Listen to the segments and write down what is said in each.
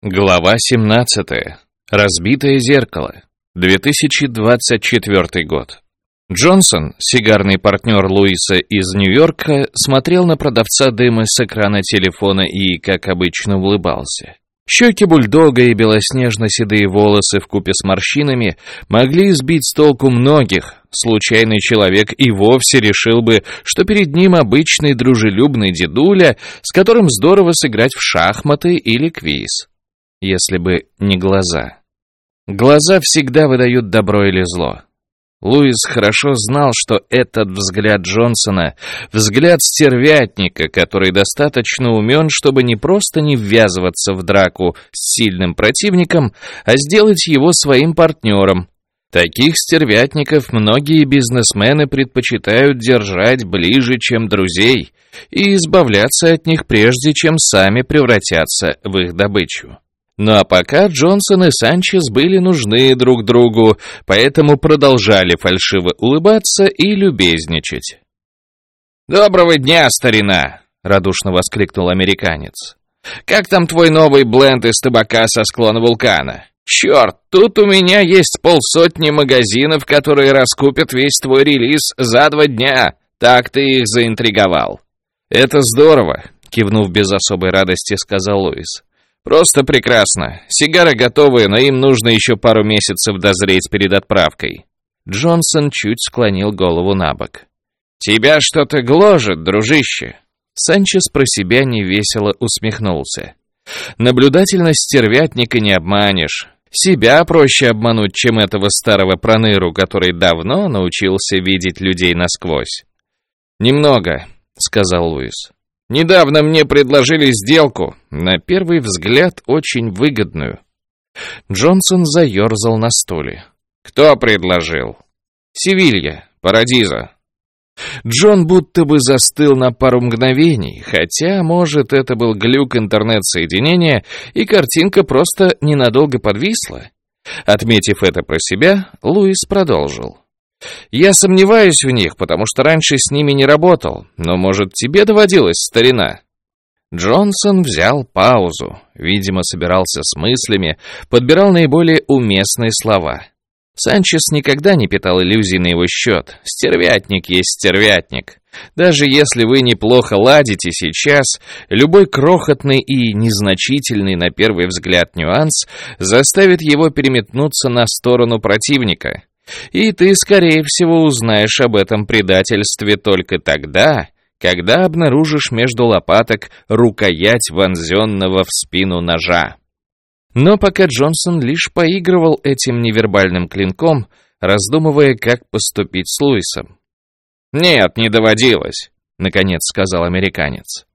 Глава 17. Разбитое зеркало. 2024 год. Джонсон, сигарный партнер Луиса из Нью-Йорка, смотрел на продавца дыма с экрана телефона и, как обычно, улыбался. Щеки бульдога и белоснежно-седые волосы в купе с морщинами могли сбить с толку многих. Случайный человек и вовсе решил бы, что перед ним обычный дружелюбный дедуля, с которым здорово сыграть в шахматы или квиз если бы не глаза. Глаза всегда выдают добро или зло. Луис хорошо знал, что этот взгляд Джонсона — взгляд стервятника, который достаточно умен, чтобы не просто не ввязываться в драку с сильным противником, а сделать его своим партнером. Таких стервятников многие бизнесмены предпочитают держать ближе, чем друзей, и избавляться от них прежде, чем сами превратятся в их добычу. Ну а пока Джонсон и Санчес были нужны друг другу, поэтому продолжали фальшиво улыбаться и любезничать. «Доброго дня, старина!» — радушно воскликнул американец. «Как там твой новый бленд из табака со склона вулкана? Черт, тут у меня есть полсотни магазинов, которые раскупят весь твой релиз за два дня. Так ты их заинтриговал». «Это здорово», — кивнув без особой радости, сказал Луис. «Просто прекрасно. Сигары готовы, но им нужно еще пару месяцев дозреть перед отправкой». Джонсон чуть склонил голову на бок. «Тебя что-то гложет, дружище?» Санчес про себя невесело усмехнулся. «Наблюдательность стервятника не обманешь. Себя проще обмануть, чем этого старого проныру, который давно научился видеть людей насквозь». «Немного», — сказал Луис. Недавно мне предложили сделку, на первый взгляд очень выгодную. Джонсон заерзал на стуле. Кто предложил? Севилья, Парадиза. Джон будто бы застыл на пару мгновений, хотя, может, это был глюк интернет-соединения, и картинка просто ненадолго подвисла. Отметив это про себя, Луис продолжил. Я сомневаюсь в них, потому что раньше с ними не работал, но, может, тебе доводилось, старина?» Джонсон взял паузу, видимо, собирался с мыслями, подбирал наиболее уместные слова. Санчес никогда не питал иллюзий на его счет. Стервятник есть стервятник. Даже если вы неплохо ладите сейчас, любой крохотный и незначительный на первый взгляд нюанс заставит его переметнуться на сторону противника. И ты, скорее всего, узнаешь об этом предательстве только тогда, когда обнаружишь между лопаток рукоять вонзенного в спину ножа. Но пока Джонсон лишь поигрывал этим невербальным клинком, раздумывая, как поступить с Луисом. «Нет, не доводилось», — наконец сказал американец.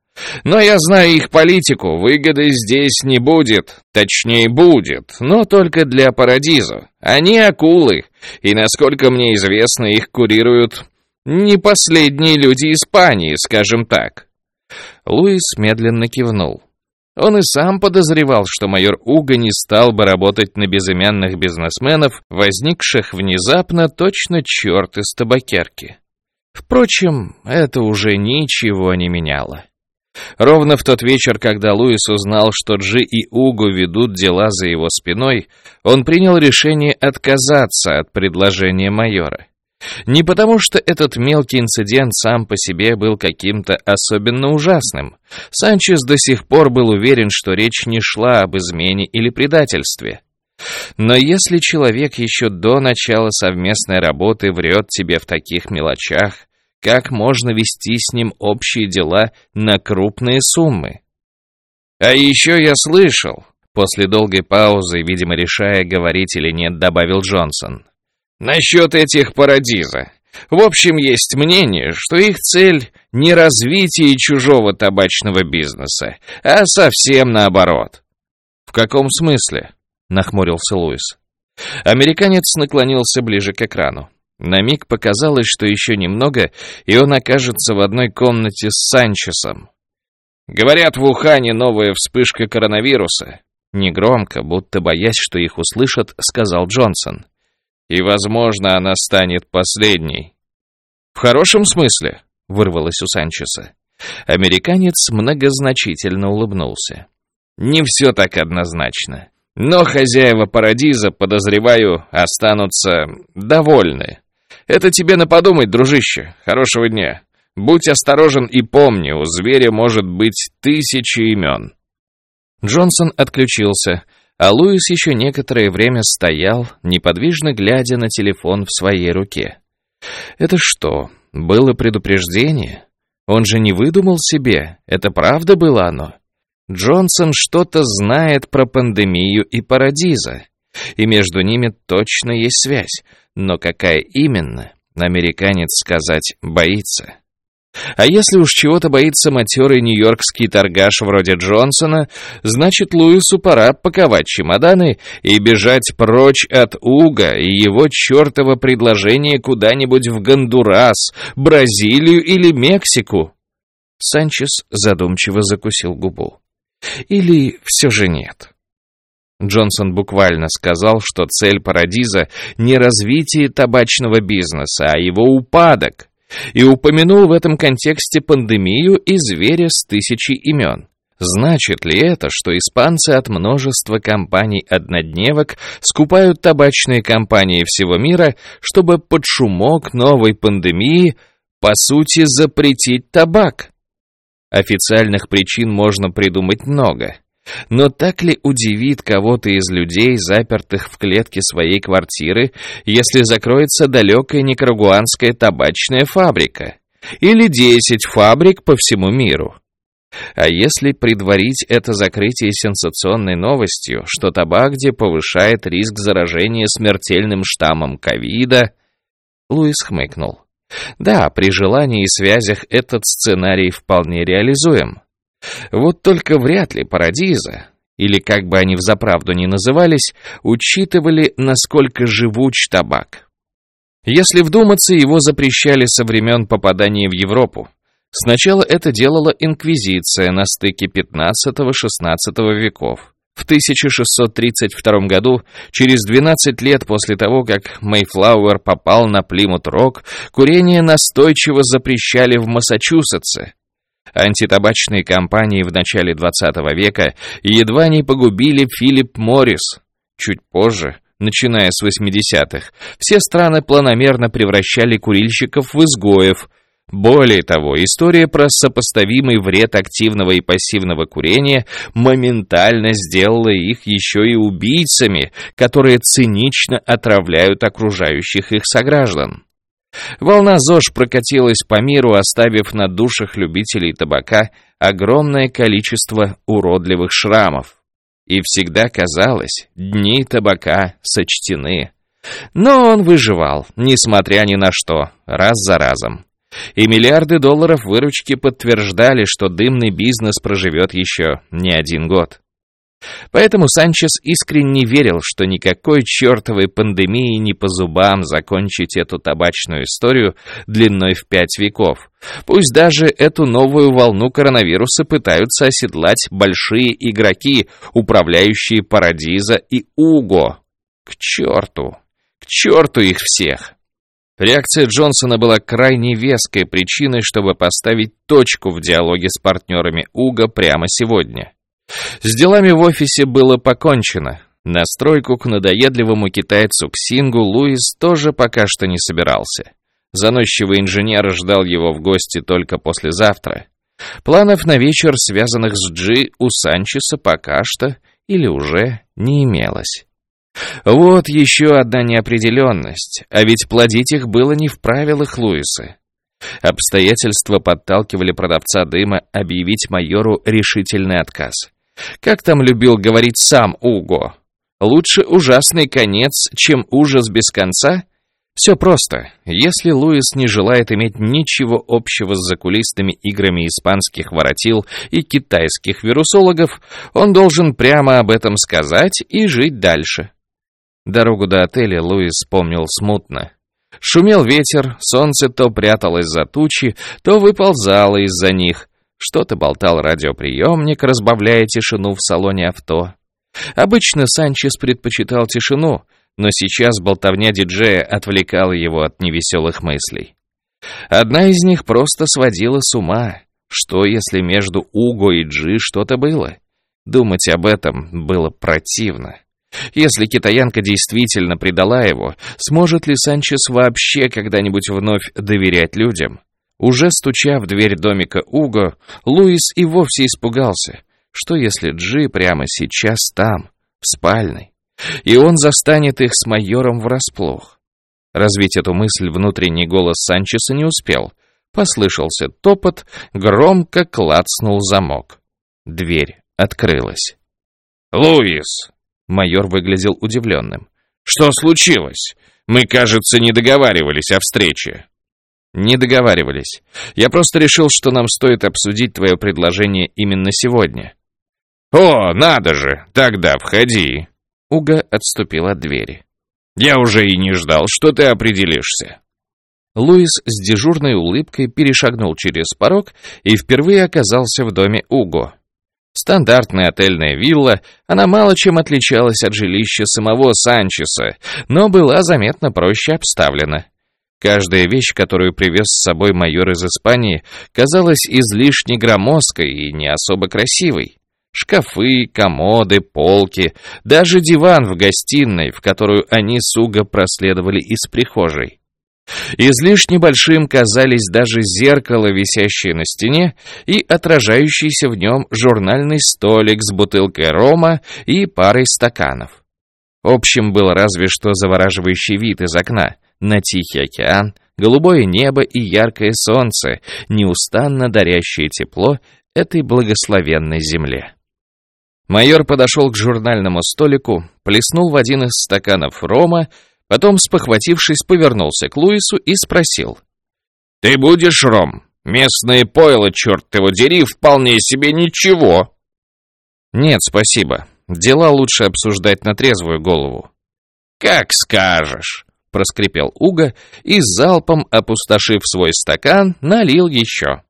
Но я знаю их политику, выгоды здесь не будет, точнее будет, но только для Парадизо. Они акулы, и, насколько мне известно, их курируют не последние люди Испании, скажем так. Луис медленно кивнул. Он и сам подозревал, что майор Уго не стал бы работать на безымянных бизнесменов, возникших внезапно точно черт из табакерки. Впрочем, это уже ничего не меняло. Ровно в тот вечер, когда Луис узнал, что Джи и Уго ведут дела за его спиной, он принял решение отказаться от предложения майора. Не потому, что этот мелкий инцидент сам по себе был каким-то особенно ужасным. Санчес до сих пор был уверен, что речь не шла об измене или предательстве. Но если человек еще до начала совместной работы врет тебе в таких мелочах, как можно вести с ним общие дела на крупные суммы. А еще я слышал, после долгой паузы, видимо, решая, говорить или нет, добавил Джонсон. Насчет этих парадиза. В общем, есть мнение, что их цель не развитие чужого табачного бизнеса, а совсем наоборот. В каком смысле? Нахмурился Луис. Американец наклонился ближе к экрану. На миг показалось, что еще немного, и он окажется в одной комнате с Санчесом. «Говорят, в Ухане новая вспышка коронавируса». Негромко, будто боясь, что их услышат, сказал Джонсон. «И, возможно, она станет последней». «В хорошем смысле?» — вырвалось у Санчеса. Американец многозначительно улыбнулся. Не все так однозначно. Но хозяева Парадиза, подозреваю, останутся довольны. Это тебе на подумать, дружище. Хорошего дня. Будь осторожен и помни, у зверя может быть тысячи имен. Джонсон отключился, а Луис еще некоторое время стоял, неподвижно глядя на телефон в своей руке. Это что, было предупреждение? Он же не выдумал себе, это правда было оно? Джонсон что-то знает про пандемию и парадиза, и между ними точно есть связь, но какая именно, американец сказать боится. А если уж чего-то боится матерый нью-йоркский торгаш вроде Джонсона, значит, Луису пора паковать чемоданы и бежать прочь от Уга и его чертово предложение куда-нибудь в Гондурас, Бразилию или Мексику. Санчес задумчиво закусил губу. Или все же нет? Джонсон буквально сказал, что цель Парадиза не развитие табачного бизнеса, а его упадок, и упомянул в этом контексте пандемию и зверя с тысячей имен. Значит ли это, что испанцы от множества компаний-однодневок скупают табачные компании всего мира, чтобы под шумок новой пандемии, по сути, запретить табак? Официальных причин можно придумать много. Но так ли удивит кого-то из людей, запертых в клетке своей квартиры, если закроется далекая никарагуанская табачная фабрика? Или десять фабрик по всему миру? А если предварить это закрытие сенсационной новостью, что табак где повышает риск заражения смертельным штаммом ковида, Луис хмыкнул. Да, при желании и связях этот сценарий вполне реализуем. Вот только вряд ли Парадиза, или как бы они взаправду ни назывались, учитывали, насколько живуч табак. Если вдуматься, его запрещали со времен попадания в Европу. Сначала это делала инквизиция на стыке 15-16 веков. В 1632 году, через 12 лет после того, как Мейфлауэр попал на Плимут-Рок, курение настойчиво запрещали в Массачусетсе. Антитабачные кампании в начале 20 века едва не погубили Филипп Моррис. Чуть позже, начиная с 80-х, все страны планомерно превращали курильщиков в изгоев – более того, история про сопоставимый вред активного и пассивного курения моментально сделала их еще и убийцами, которые цинично отравляют окружающих их сограждан. Волна ЗОЖ прокатилась по миру, оставив на душах любителей табака огромное количество уродливых шрамов. И всегда казалось, дни табака сочтены. Но он выживал, несмотря ни на что, раз за разом. И миллиарды долларов выручки подтверждали, что дымный бизнес проживет еще не один год. Поэтому Санчес искренне верил, что никакой чертовой пандемии не по зубам закончить эту табачную историю длиной в пять веков. Пусть даже эту новую волну коронавируса пытаются оседлать большие игроки, управляющие Парадиза и Уго. К черту! К черту их всех! Реакция Джонсона была крайне веской причиной, чтобы поставить точку в диалоге с партнерами Уга прямо сегодня. С делами в офисе было покончено. На стройку к надоедливому китайцу Ксингу Луис тоже пока что не собирался. Заносчивый инженер ждал его в гости только послезавтра. Планов на вечер, связанных с Джи, у Санчеса пока что или уже не имелось. Вот еще одна неопределенность, а ведь плодить их было не в правилах Луиса. Обстоятельства подталкивали продавца дыма объявить майору решительный отказ. Как там любил говорить сам Уго? Лучше ужасный конец, чем ужас без конца? Все просто. Если Луис не желает иметь ничего общего с закулисными играми испанских воротил и китайских вирусологов, он должен прямо об этом сказать и жить дальше. Дорогу до отеля Луис помнил смутно. Шумел ветер, солнце то пряталось за тучи, то выползало из-за них. Что-то болтал радиоприемник, разбавляя тишину в салоне авто. Обычно Санчес предпочитал тишину, но сейчас болтовня диджея отвлекала его от невеселых мыслей. Одна из них просто сводила с ума. Что, если между Уго и Джи что-то было? Думать об этом было противно. Если китаянка действительно предала его, сможет ли Санчес вообще когда-нибудь вновь доверять людям? Уже стуча в дверь домика Уго, Луис и вовсе испугался, что если Джи прямо сейчас там, в спальной, и он застанет их с майором врасплох. Развить эту мысль внутренний голос Санчеса не успел. Послышался топот, громко клацнул замок. Дверь открылась. «Луис!» Майор выглядел удивленным. «Что случилось? Мы, кажется, не договаривались о встрече». «Не договаривались. Я просто решил, что нам стоит обсудить твое предложение именно сегодня». «О, надо же! Тогда входи!» Уга отступил от двери. «Я уже и не ждал, что ты определишься». Луис с дежурной улыбкой перешагнул через порог и впервые оказался в доме Уго. Стандартная отельная вилла, она мало чем отличалась от жилища самого Санчеса, но была заметно проще обставлена. Каждая вещь, которую привез с собой майор из Испании, казалась излишне громоздкой и не особо красивой. Шкафы, комоды, полки, даже диван в гостиной, в которую они с Уго проследовали из прихожей. Излишне большим казались даже зеркало, висящее на стене, и отражающийся в нем журнальный столик с бутылкой рома и парой стаканов. Общим был разве что завораживающий вид из окна на Тихий океан, голубое небо и яркое солнце, неустанно дарящее тепло этой благословенной земле. Майор подошел к журнальному столику, плеснул в один из стаканов рома, Потом, спохватившись, повернулся к Луису и спросил. «Ты будешь, Ром? Местное пойло, черт его дери, вполне себе ничего!» «Нет, спасибо. Дела лучше обсуждать на трезвую голову». «Как скажешь!» — проскрипел Уга и, залпом опустошив свой стакан, налил еще.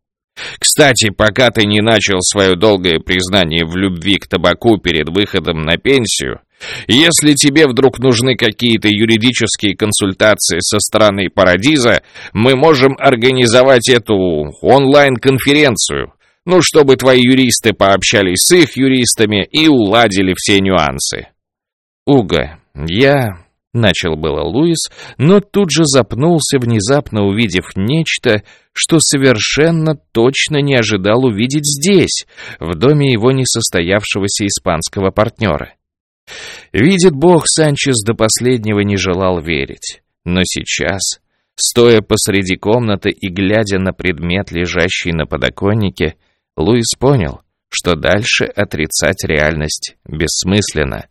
«Кстати, пока ты не начал свое долгое признание в любви к табаку перед выходом на пенсию, если тебе вдруг нужны какие-то юридические консультации со стороны Парадиза, мы можем организовать эту онлайн-конференцию, ну, чтобы твои юристы пообщались с их юристами и уладили все нюансы. Уга, я... Начал было Луис, но тут же запнулся, внезапно увидев нечто, что совершенно точно не ожидал увидеть здесь, в доме его несостоявшегося испанского партнера. Видит Бог, Санчес до последнего не желал верить. Но сейчас, стоя посреди комнаты и глядя на предмет, лежащий на подоконнике, Луис понял, что дальше отрицать реальность бессмысленно.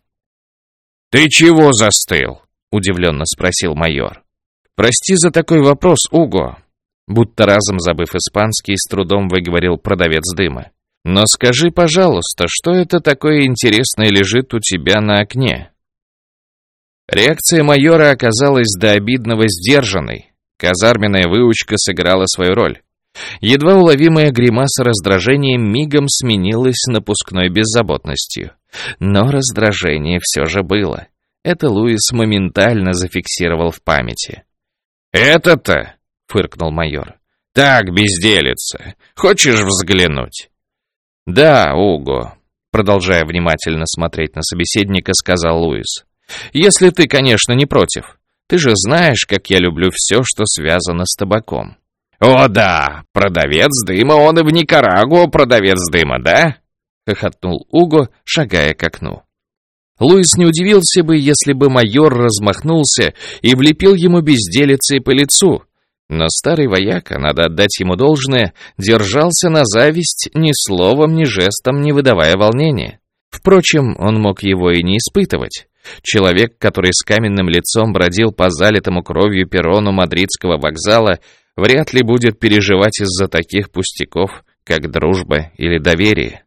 «Ты чего застыл?» — удивленно спросил майор. «Прости за такой вопрос, Уго», будто разом забыв испанский, с трудом выговорил продавец дыма. Но скажи, пожалуйста, что это такое интересное лежит у тебя на окне?» Реакция майора оказалась до обидного сдержанной. Казарменная выучка сыграла свою роль. Едва уловимая гримаса раздражения мигом сменилась напускной беззаботностью. Но раздражение все же было. Это Луис моментально зафиксировал в памяти. «Это-то!» — фыркнул майор. «Так, безделица. Хочешь взглянуть?» «Да, Уго», — продолжая внимательно смотреть на собеседника, сказал Луис. «Если ты, конечно, не против. Ты же знаешь, как я люблю все, что связано с табаком». «О да, продавец дыма, он и в Никарагуа продавец дыма, да?» — хохотнул Уго, шагая к окну. Луис не удивился бы, если бы майор размахнулся и влепил ему безделицей по лицу, но старый вояка, надо отдать ему должное, держался на зависть ни словом, ни жестом, не выдавая волнения. Впрочем, он мог его и не испытывать. Человек, который с каменным лицом бродил по залитому кровью перрону мадридского вокзала, вряд ли будет переживать из-за таких пустяков, как дружба или доверие.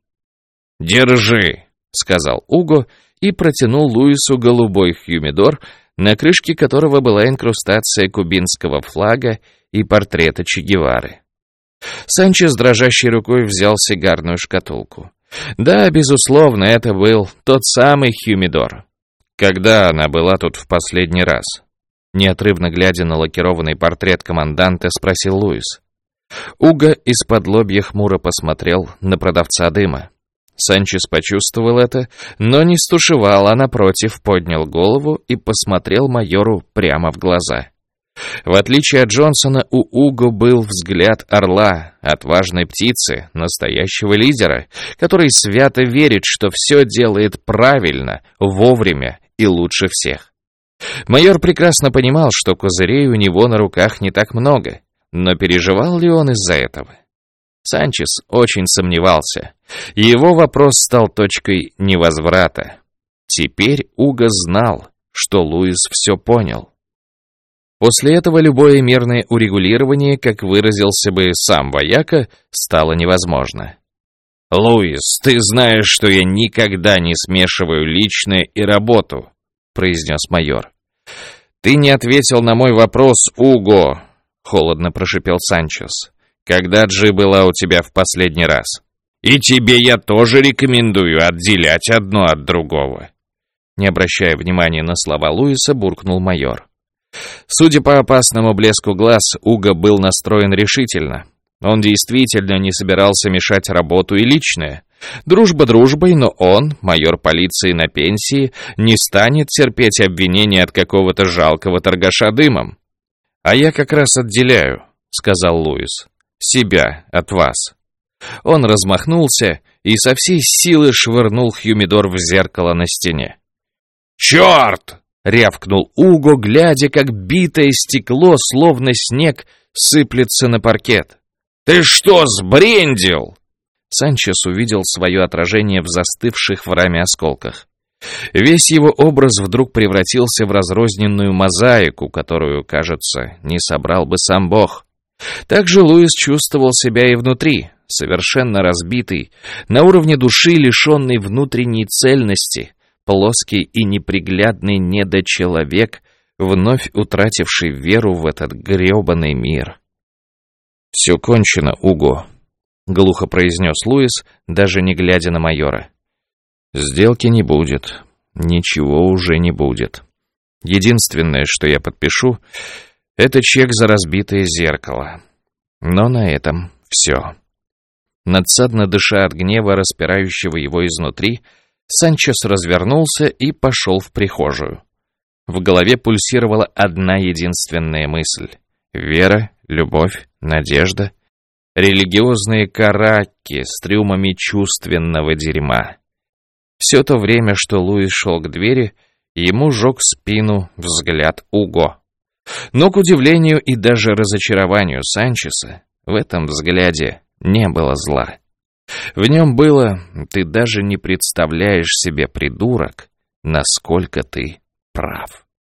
«Держи», — сказал Уго и протянул Луису голубой хюмидор, на крышке которого была инкрустация кубинского флага и портрета Че Гевары. Санчес дрожащей рукой взял сигарную шкатулку. Да, безусловно, это был тот самый Хюмидор. Когда она была тут в последний раз? Неотрывно глядя на лакированный портрет команданта, спросил Луис. Уга из-под лобья хмуро посмотрел на продавца дыма. Санчес почувствовал это, но не стушевал, а напротив поднял голову и посмотрел майору прямо в глаза. В отличие от Джонсона, у Уго был взгляд орла, отважной птицы, настоящего лидера, который свято верит, что все делает правильно, вовремя и лучше всех. Майор прекрасно понимал, что козырей у него на руках не так много, но переживал ли он из-за этого? Санчес очень сомневался. Его вопрос стал точкой невозврата. Теперь Уго знал, что Луис все понял. После этого любое мерное урегулирование, как выразился бы сам вояка, стало невозможно. «Луис, ты знаешь, что я никогда не смешиваю личное и работу», — произнес майор. «Ты не ответил на мой вопрос, Уго», — холодно прошипел Санчес. «Когда Джи была у тебя в последний раз?» «И тебе я тоже рекомендую отделять одно от другого». Не обращая внимания на слова Луиса, буркнул майор. Судя по опасному блеску глаз, Уго был настроен решительно. Он действительно не собирался мешать работу и личное. Дружба дружбой, но он, майор полиции на пенсии, не станет терпеть обвинения от какого-то жалкого торгаша дымом. «А я как раз отделяю», — сказал Луис, — «себя от вас». Он размахнулся и со всей силы швырнул Хьюмидор в зеркало на стене. «Черт!» рявкнул Уго, глядя, как битое стекло, словно снег, сыплется на паркет. «Ты что, сбрендил?» Санчес увидел свое отражение в застывших в раме осколках. Весь его образ вдруг превратился в разрозненную мозаику, которую, кажется, не собрал бы сам Бог. Также Луис чувствовал себя и внутри, совершенно разбитый, на уровне души лишенный внутренней цельности, плоский и неприглядный недочеловек, вновь утративший веру в этот грёбаный мир. «Все кончено, Уго», — глухо произнес Луис, даже не глядя на майора. «Сделки не будет, ничего уже не будет. Единственное, что я подпишу, это чек за разбитое зеркало. Но на этом все». Надсадно дыша от гнева, распирающего его изнутри, — Санчес развернулся и пошел в прихожую. В голове пульсировала одна единственная мысль. Вера, любовь, надежда. Религиозные караки с трюмами чувственного дерьма. Все то время, что Луис шел к двери, ему жег спину взгляд Уго. Но, к удивлению и даже разочарованию Санчеса, в этом взгляде не было зла. В нем было, ты даже не представляешь себе, придурок, насколько ты прав.